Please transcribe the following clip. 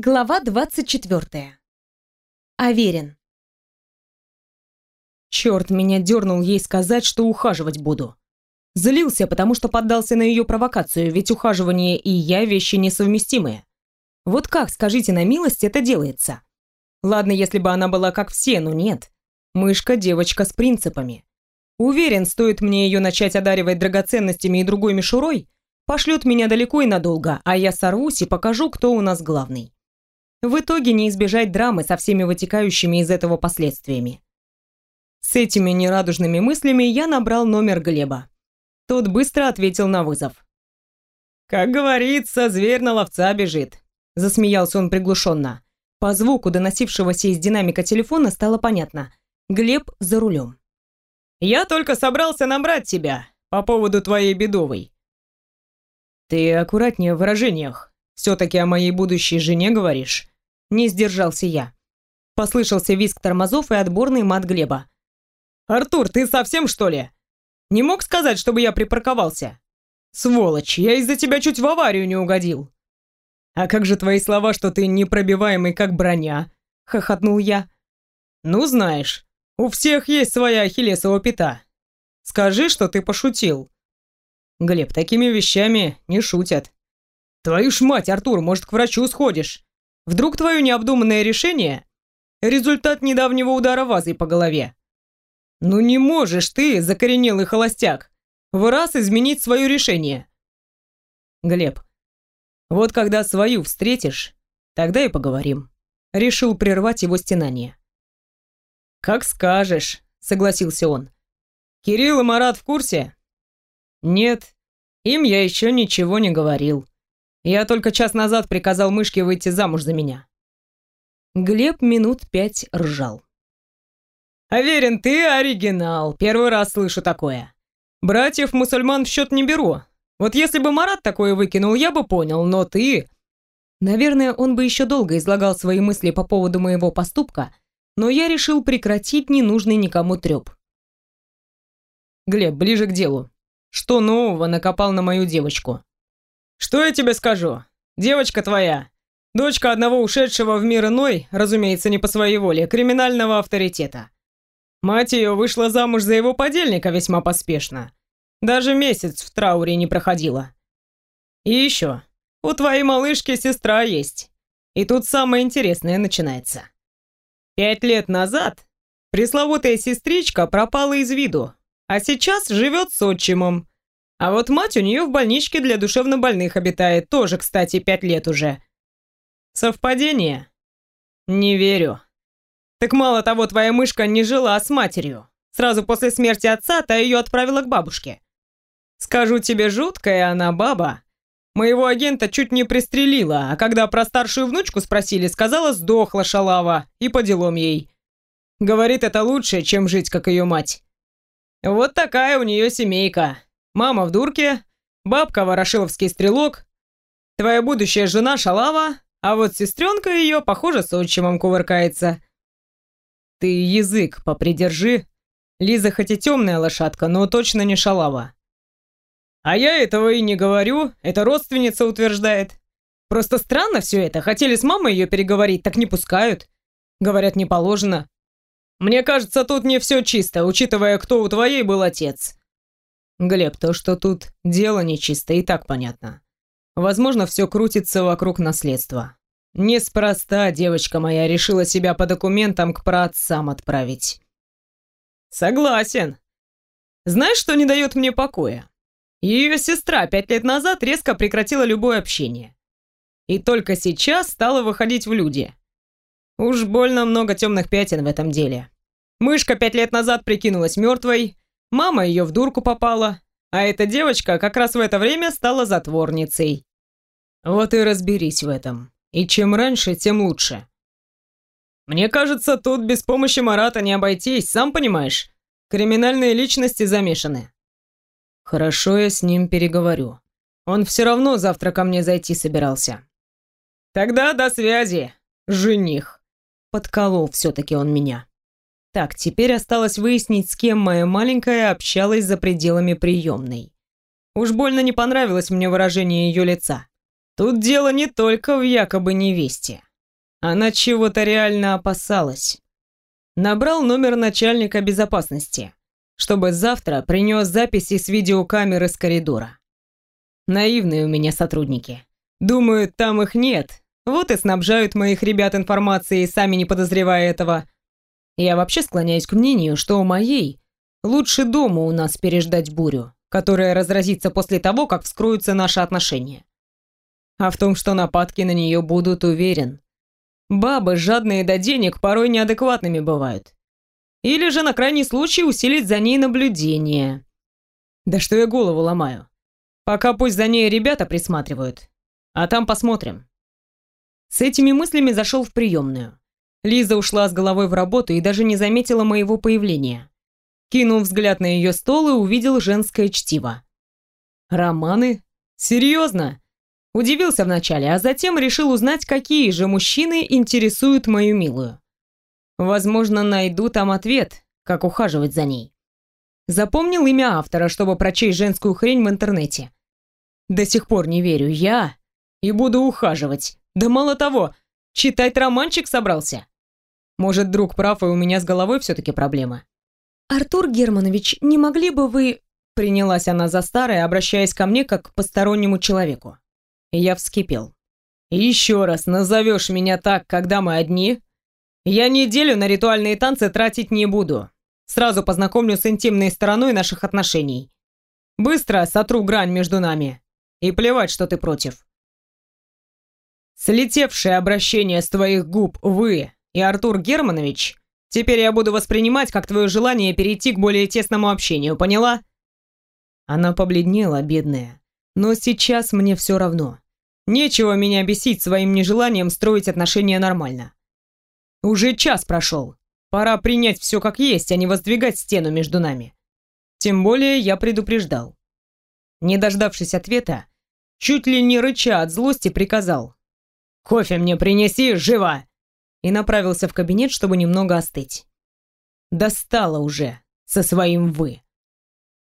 Глава 24. Аверин. Черт меня дернул ей сказать, что ухаживать буду. Злился, потому что поддался на ее провокацию, ведь ухаживание и я вещи несовместимые. Вот как, скажите на милость, это делается? Ладно, если бы она была как все, но нет. Мышка девочка с принципами. Уверен, стоит мне ее начать одаривать драгоценностями и другой мишурой, пошлет меня далеко и надолго, а я сорвусь и покажу, кто у нас главный. В итоге не избежать драмы со всеми вытекающими из этого последствиями. С этими нерадужными мыслями я набрал номер Глеба. Тот быстро ответил на вызов. «Как говорится, зверь на ловца бежит», – засмеялся он приглушенно. По звуку, доносившегося из динамика телефона, стало понятно. Глеб за рулем. «Я только собрался набрать тебя по поводу твоей бедовой». «Ты аккуратнее в выражениях. Все-таки о моей будущей жене говоришь?» Не сдержался я. Послышался визг тормозов и отборный мат Глеба. «Артур, ты совсем что ли? Не мог сказать, чтобы я припарковался? Сволочь, я из-за тебя чуть в аварию не угодил». «А как же твои слова, что ты непробиваемый, как броня?» — хохотнул я. «Ну, знаешь, у всех есть своя ахиллесова пята. Скажи, что ты пошутил». «Глеб, такими вещами не шутят». «Твою ж мать, Артур, может, к врачу сходишь? Вдруг твое необдуманное решение – результат недавнего удара вазой по голове? Ну не можешь ты, закоренелый холостяк, в раз изменить свое решение. Глеб, вот когда свою встретишь, тогда и поговорим. Решил прервать его стенание. Как скажешь, согласился он. Кирилл и Марат в курсе? Нет, им я еще ничего не говорил. Я только час назад приказал мышке выйти замуж за меня. Глеб минут пять ржал. Аверин, ты оригинал. Первый раз слышу такое. Братьев-мусульман в счет не беру. Вот если бы Марат такое выкинул, я бы понял, но ты... Наверное, он бы еще долго излагал свои мысли по поводу моего поступка, но я решил прекратить ненужный никому треп. Глеб, ближе к делу. Что нового накопал на мою девочку? Что я тебе скажу? Девочка твоя, дочка одного ушедшего в мир иной, разумеется, не по своей воле, криминального авторитета. Мать ее вышла замуж за его подельника весьма поспешно. Даже месяц в трауре не проходила. И еще, у твоей малышки сестра есть. И тут самое интересное начинается. Пять лет назад пресловутая сестричка пропала из виду, а сейчас живет с отчимом, а вот мать у нее в больничке для душевнобольных обитает, тоже, кстати, пять лет уже. Совпадение? Не верю. Так мало того, твоя мышка не жила с матерью. Сразу после смерти отца та ее отправила к бабушке. Скажу тебе, жуткая она баба. Моего агента чуть не пристрелила, а когда про старшую внучку спросили, сказала, сдохла шалава, и по делам ей. Говорит, это лучше, чем жить, как ее мать. Вот такая у нее семейка. Мама в дурке, бабка ворошиловский стрелок, твоя будущая жена шалава, а вот сестренка ее, похоже, с отчимом кувыркается. Ты язык попридержи. Лиза хоть и темная лошадка, но точно не шалава. А я этого и не говорю, это родственница утверждает. Просто странно все это, хотели с мамой ее переговорить, так не пускают. Говорят, не положено. Мне кажется, тут не все чисто, учитывая, кто у твоей был отец. Глеб, то, что тут дело нечисто, и так понятно. Возможно, все крутится вокруг наследства. Неспроста девочка моя решила себя по документам к праотцам отправить. Согласен. Знаешь, что не дает мне покоя? Ее сестра пять лет назад резко прекратила любое общение. И только сейчас стала выходить в люди. Уж больно много темных пятен в этом деле. Мышка пять лет назад прикинулась мертвой, Мама ее в дурку попала, а эта девочка как раз в это время стала затворницей. Вот и разберись в этом. И чем раньше, тем лучше. Мне кажется, тут без помощи Марата не обойтись, сам понимаешь. Криминальные личности замешаны. Хорошо, я с ним переговорю. Он все равно завтра ко мне зайти собирался. Тогда до связи, жених. Подколол все-таки он меня. Так, теперь осталось выяснить, с кем моя маленькая общалась за пределами приемной. Уж больно не понравилось мне выражение ее лица. Тут дело не только в якобы невесте. Она чего-то реально опасалась. Набрал номер начальника безопасности, чтобы завтра принес записи с видеокамеры с коридора. Наивные у меня сотрудники. Думают, там их нет. Вот и снабжают моих ребят информацией, сами не подозревая этого. Я вообще склоняюсь к мнению, что у моей лучше дома у нас переждать бурю, которая разразится после того, как вскроются наши отношения. А в том, что нападки на нее будут, уверен. Бабы, жадные до денег, порой неадекватными бывают. Или же на крайний случай усилить за ней наблюдение. Да что я голову ломаю. Пока пусть за ней ребята присматривают. А там посмотрим. С этими мыслями зашел в приемную. Лиза ушла с головой в работу и даже не заметила моего появления. Кинул взгляд на ее стол и увидел женское чтиво. Романы? Серьезно? Удивился вначале, а затем решил узнать, какие же мужчины интересуют мою милую. Возможно, найду там ответ, как ухаживать за ней. Запомнил имя автора, чтобы прочесть женскую хрень в интернете. До сих пор не верю, я и буду ухаживать. Да мало того, читать романчик собрался. Может, друг прав, и у меня с головой все-таки проблема. «Артур Германович, не могли бы вы...» Принялась она за старое, обращаясь ко мне как к постороннему человеку. Я вскипел. «Еще раз назовешь меня так, когда мы одни? Я неделю на ритуальные танцы тратить не буду. Сразу познакомлю с интимной стороной наших отношений. Быстро сотру грань между нами. И плевать, что ты против. Слетевшее обращение с твоих губ «вы» и Артур Германович теперь я буду воспринимать как твое желание перейти к более тесному общению, поняла?» Она побледнела, бедная. Но сейчас мне все равно. Нечего меня бесить своим нежеланием строить отношения нормально. Уже час прошел. Пора принять все как есть, а не воздвигать стену между нами. Тем более я предупреждал. Не дождавшись ответа, чуть ли не рыча от злости приказал. «Кофе мне принеси, живо!» И направился в кабинет, чтобы немного остыть. Достало уже со своим «вы».